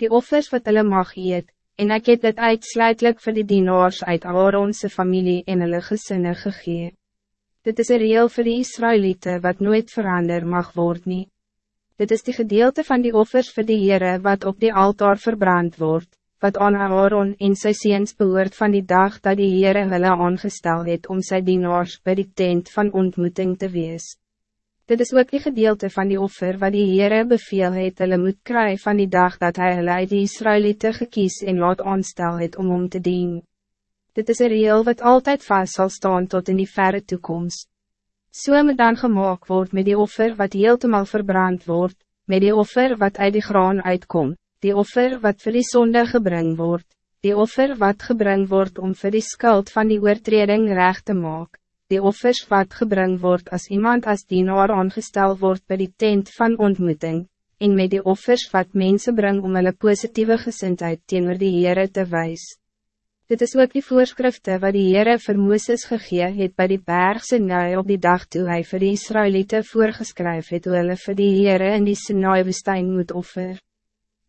die offers wat hulle mag eet, en ek het dit uitsluitlik vir die dienaars uit Aaronse familie en hulle gesinne gegee. Dit is een reel voor die Israëlieten wat nooit verander mag worden. nie. Dit is die gedeelte van die offers voor die Heere wat op die altaar verbrand wordt, wat aan Aaron en sy seens behoort van die dag dat die Heere hulle aangestel het om sy dienaars by die tent van ontmoeting te wees. Dit is ook die gedeelte van die offer wat die Heere beveel het hulle moet kry van die dag dat hij hulle uit die Israëlieten gekies en laat aanstel het om om te dien. Dit is een reel wat altijd vast zal staan tot in die verre toekomst. So moet dan gemaakt word met die offer wat heeltemal verbrand wordt, met die offer wat uit die graan uitkomt, die offer wat voor die zonde gebring wordt, die offer wat gebring wordt om voor die skuld van die oortreding recht te maken die offers wat gebring wordt als iemand als dienaar aangestel wordt bij die tent van ontmoeting, en met die offers wat mensen brengen om hulle positieve gezindheid teenoor die Heere te wijs. Dit is ook die voorschriften wat die Heere vir Mooses gegee het by die berg Sinai op die dag toe hy vir die Israëlieten voorgeskryf het hoe hulle vir die Heere in die Sinai woestijn moet offer.